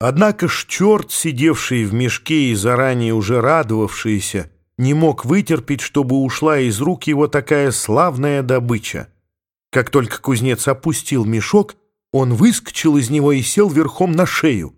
Однако ж черт, сидевший в мешке и заранее уже радовавшийся, не мог вытерпеть, чтобы ушла из рук его такая славная добыча. Как только кузнец опустил мешок, он выскочил из него и сел верхом на шею.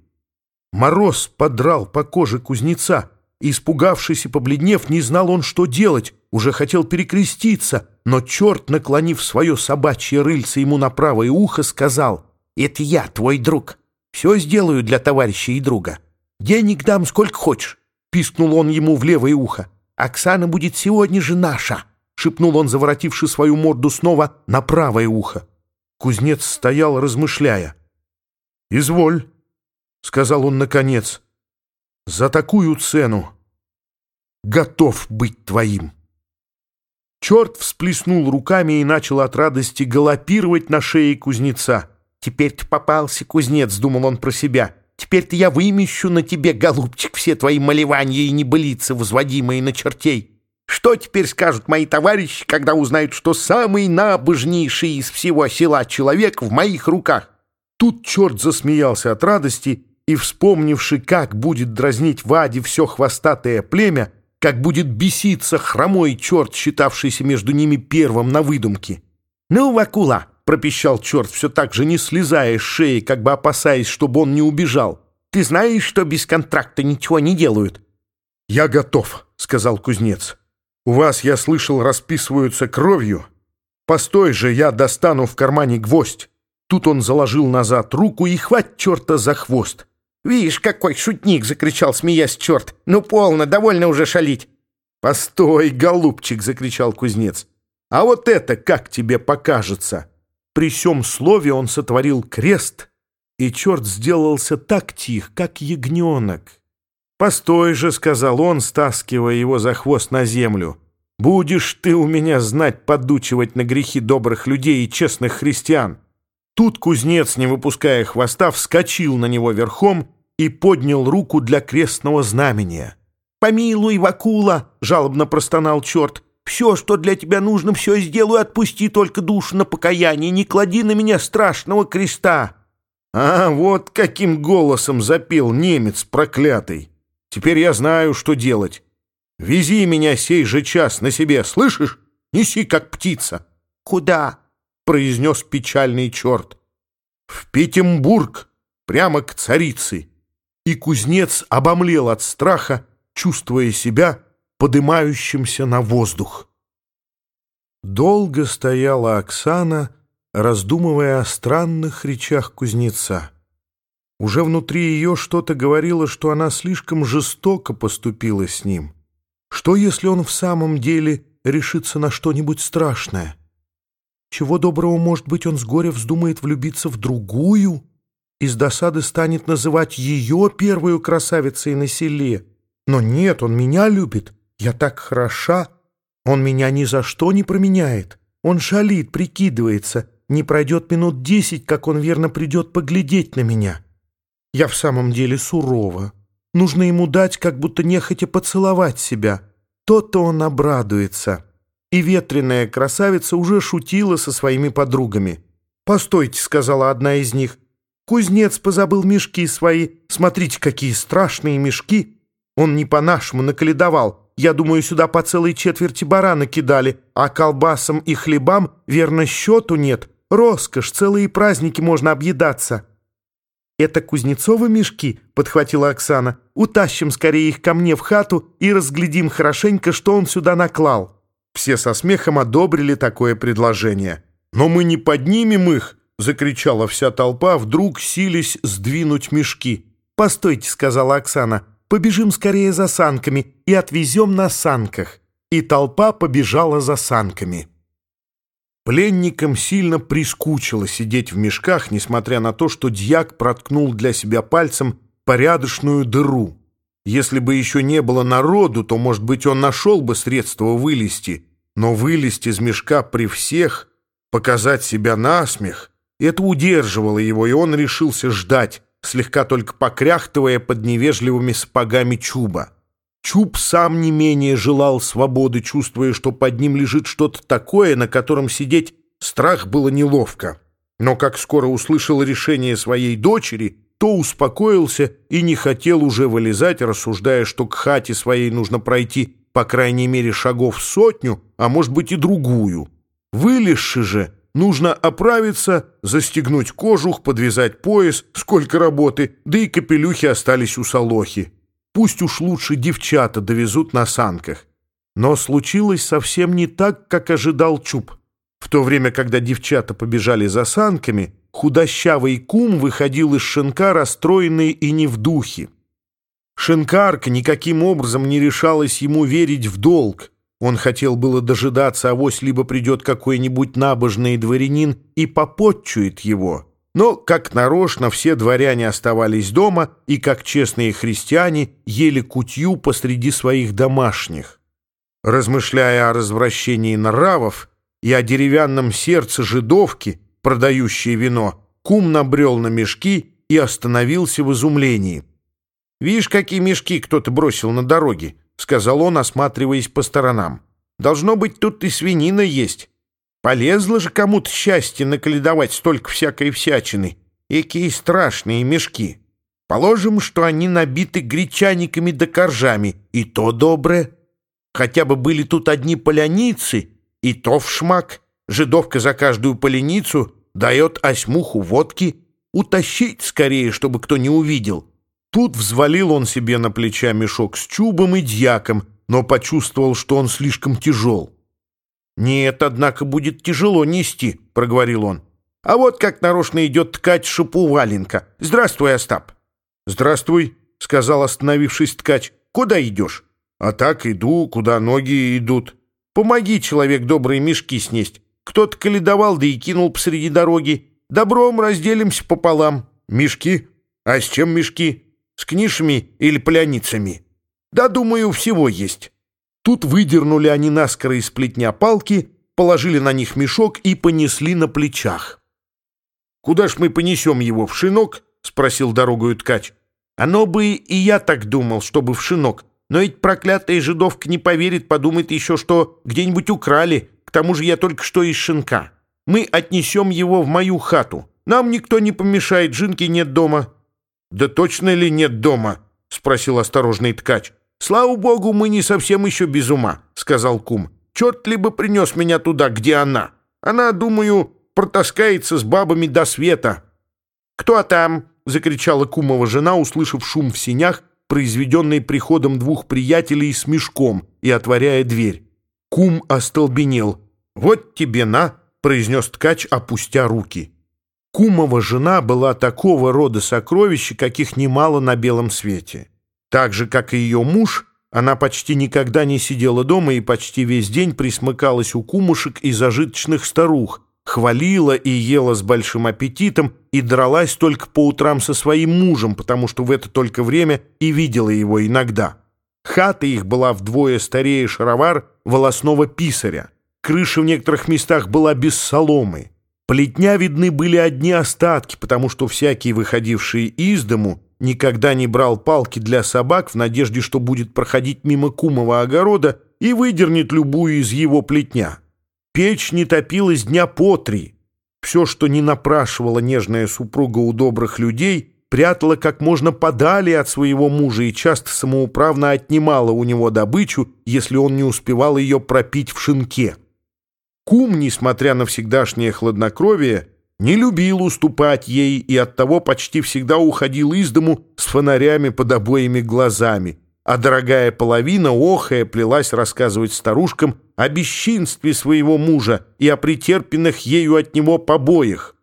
Мороз подрал по коже кузнеца. Испугавшись и побледнев, не знал он, что делать, уже хотел перекреститься, но черт, наклонив свое собачье рыльце ему на правое ухо, сказал «Это я, твой друг». Все сделаю для товарища и друга. Денег дам сколько хочешь, — пискнул он ему в левое ухо. Оксана будет сегодня же наша, — шепнул он, заворотивши свою морду снова на правое ухо. Кузнец стоял, размышляя. «Изволь», — сказал он наконец, — «за такую цену готов быть твоим». Черт всплеснул руками и начал от радости галопировать на шее кузнеца. «Теперь-то попался, кузнец», — думал он про себя. «Теперь-то я вымещу на тебе, голубчик, все твои малевания и небылицы, возводимые на чертей. Что теперь скажут мои товарищи, когда узнают, что самый набожнейший из всего села человек в моих руках?» Тут черт засмеялся от радости и, вспомнивши, как будет дразнить Ваде все хвостатое племя, как будет беситься хромой черт, считавшийся между ними первым на выдумке. «Ну, Вакула!» Пропищал черт, все так же не слезая с шеи, как бы опасаясь, чтобы он не убежал. «Ты знаешь, что без контракта ничего не делают?» «Я готов», — сказал кузнец. «У вас, я слышал, расписываются кровью. Постой же, я достану в кармане гвоздь». Тут он заложил назад руку и хвать черта за хвост. «Видишь, какой шутник!» — закричал, смеясь черт. «Ну, полно, довольно уже шалить!» «Постой, голубчик!» — закричал кузнец. «А вот это как тебе покажется?» При сём слове он сотворил крест, и черт сделался так тих, как ягненок. «Постой же», — сказал он, стаскивая его за хвост на землю, — «будешь ты у меня знать подучивать на грехи добрых людей и честных христиан». Тут кузнец, не выпуская хвоста, вскочил на него верхом и поднял руку для крестного знамения. «Помилуй, Вакула!» — жалобно простонал черт. Все, что для тебя нужно, все сделаю, отпусти только душу на покаяние, не клади на меня страшного креста». «А, вот каким голосом запел немец проклятый! Теперь я знаю, что делать. Вези меня сей же час на себе, слышишь? Неси, как птица». «Куда?» — произнес печальный черт. «В Петербург, прямо к царице». И кузнец обомлел от страха, чувствуя себя подымающимся на воздух. Долго стояла Оксана, раздумывая о странных речах кузнеца. Уже внутри ее что-то говорило, что она слишком жестоко поступила с ним. Что, если он в самом деле решится на что-нибудь страшное? Чего доброго, может быть, он с горя вздумает влюбиться в другую и с досады станет называть ее первую красавицей на селе. Но нет, он меня любит, я так хороша. Он меня ни за что не променяет. Он шалит, прикидывается. Не пройдет минут десять, как он верно придет поглядеть на меня. Я в самом деле сурова. Нужно ему дать, как будто нехотя поцеловать себя. То-то он обрадуется. И ветреная красавица уже шутила со своими подругами. «Постойте», — сказала одна из них. «Кузнец позабыл мешки свои. Смотрите, какие страшные мешки. Он не по-нашему наколедовал. Я думаю, сюда по целой четверти барана кидали, а колбасам и хлебам, верно, счету нет. Роскошь, целые праздники можно объедаться». «Это Кузнецовы мешки?» — подхватила Оксана. «Утащим скорее их ко мне в хату и разглядим хорошенько, что он сюда наклал». Все со смехом одобрили такое предложение. «Но мы не поднимем их!» — закричала вся толпа, вдруг сились сдвинуть мешки. «Постойте», — сказала Оксана, Побежим скорее за санками и отвезем на санках». И толпа побежала за санками. Пленникам сильно прискучило сидеть в мешках, несмотря на то, что дьяк проткнул для себя пальцем порядочную дыру. Если бы еще не было народу, то, может быть, он нашел бы средство вылезти, но вылезти из мешка при всех, показать себя насмех, это удерживало его, и он решился ждать, слегка только покряхтывая под невежливыми сапогами Чуба. Чуб сам не менее желал свободы, чувствуя, что под ним лежит что-то такое, на котором сидеть страх было неловко. Но как скоро услышал решение своей дочери, то успокоился и не хотел уже вылезать, рассуждая, что к хате своей нужно пройти по крайней мере шагов сотню, а может быть и другую. Вылезши же, нужно оправиться, застегнуть кожух, подвязать пояс, сколько работы, да и капелюхи остались у Солохи. Пусть уж лучше девчата довезут на санках. Но случилось совсем не так, как ожидал Чуб. В то время, когда девчата побежали за санками, худощавый кум выходил из шинка расстроенный и не в духе. Шинкарка никаким образом не решалась ему верить в долг. Он хотел было дожидаться, авось либо придет какой-нибудь набожный дворянин и попотчует его. Но, как нарочно, все дворяне оставались дома и, как честные христиане, ели кутью посреди своих домашних. Размышляя о развращении нравов, и о деревянном сердце жидовки, продающей вино, кум набрел на мешки и остановился в изумлении. «Видишь, какие мешки кто-то бросил на дороге», — сказал он, осматриваясь по сторонам. «Должно быть, тут и свинина есть. Полезло же кому-то счастье наколедовать столько всякой всячины. Экие страшные мешки. Положим, что они набиты гречаниками да коржами, и то доброе. Хотя бы были тут одни поляницы — и то в шмак. Жидовка за каждую поленицу дает осьмуху водки. Утащить скорее, чтобы кто не увидел. Тут взвалил он себе на плеча мешок с чубом и дьяком, но почувствовал, что он слишком тяжел. «Нет, однако, будет тяжело нести», — проговорил он. «А вот как нарочно идет ткач шипу валенка. Здравствуй, Остап». «Здравствуй», — сказал, остановившись ткач. «Куда идешь?» «А так иду, куда ноги идут». Помоги, человек добрый, мешки снесть. Кто-то каледовал, да и кинул посреди дороги. Добром разделимся пополам. Мешки? А с чем мешки? С книжами или пляницами? Да, думаю, всего есть. Тут выдернули они наскоро из плетня палки, положили на них мешок и понесли на плечах. «Куда ж мы понесем его, в шинок?» — спросил дорогою ткач. «Оно бы и я так думал, чтобы в шинок. Но ведь проклятая жидовка не поверит, подумает еще, что где-нибудь украли. К тому же я только что из шинка. Мы отнесем его в мою хату. Нам никто не помешает, жинки нет дома». «Да точно ли нет дома?» — спросил осторожный ткач. «Слава богу, мы не совсем еще без ума», — сказал кум. «Черт либо принес меня туда, где она. Она, думаю, протаскается с бабами до света». «Кто там?» — закричала кумова жена, услышав шум в синях произведенный приходом двух приятелей с мешком и отворяя дверь. Кум остолбенел. «Вот тебе на!» — произнес ткач, опустя руки. Кумова жена была такого рода сокровища, каких немало на белом свете. Так же, как и ее муж, она почти никогда не сидела дома и почти весь день присмыкалась у кумушек и зажиточных старух, хвалила и ела с большим аппетитом и дралась только по утрам со своим мужем, потому что в это только время и видела его иногда. Хата их была вдвое старее шаровар волосного писаря. Крыша в некоторых местах была без соломы. Плетня видны были одни остатки, потому что всякий, выходивший из дому, никогда не брал палки для собак в надежде, что будет проходить мимо кумового огорода и выдернет любую из его плетня. Печь не топилась дня по три. Все, что не напрашивала нежная супруга у добрых людей, прятала как можно подали от своего мужа и часто самоуправно отнимала у него добычу, если он не успевал ее пропить в шинке. Кум, несмотря на всегдашнее хладнокровие, не любил уступать ей и оттого почти всегда уходил из дому с фонарями под обоими глазами, а дорогая половина, охая, плелась рассказывать старушкам о бесчинстве своего мужа и о претерпенных ею от него побоях.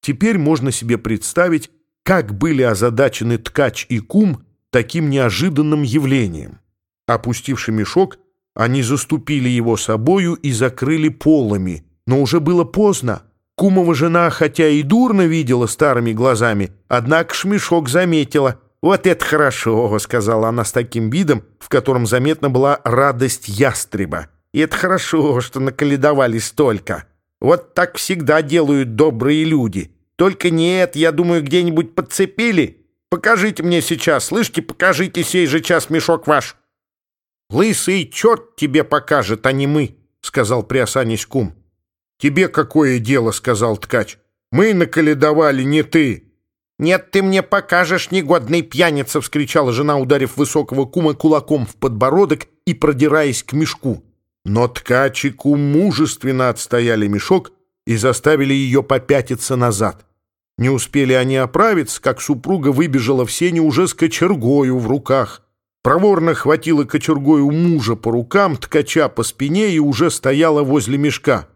Теперь можно себе представить, как были озадачены ткач и кум таким неожиданным явлением. Опустивший мешок, они заступили его собою и закрыли полами, но уже было поздно. Кумова жена, хотя и дурно видела старыми глазами, однако ж мешок заметила — «Вот это хорошо!» — сказала она с таким видом, в котором заметна была радость ястреба. «И это хорошо, что наколедовали столько. Вот так всегда делают добрые люди. Только нет, я думаю, где-нибудь подцепили. Покажите мне сейчас, слышите, покажите сей же час мешок ваш». «Лысый черт тебе покажет, а не мы», — сказал приосанясь кум. «Тебе какое дело?» — сказал ткач. «Мы наколедовали, не ты». «Нет, ты мне покажешь, негодный пьяница!» — вскричала жена, ударив высокого кума кулаком в подбородок и продираясь к мешку. Но ткачи кум мужественно отстояли мешок и заставили ее попятиться назад. Не успели они оправиться, как супруга выбежала в сене уже с кочергою в руках. Проворно хватила кочергою мужа по рукам, ткача по спине и уже стояла возле мешка.